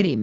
crim.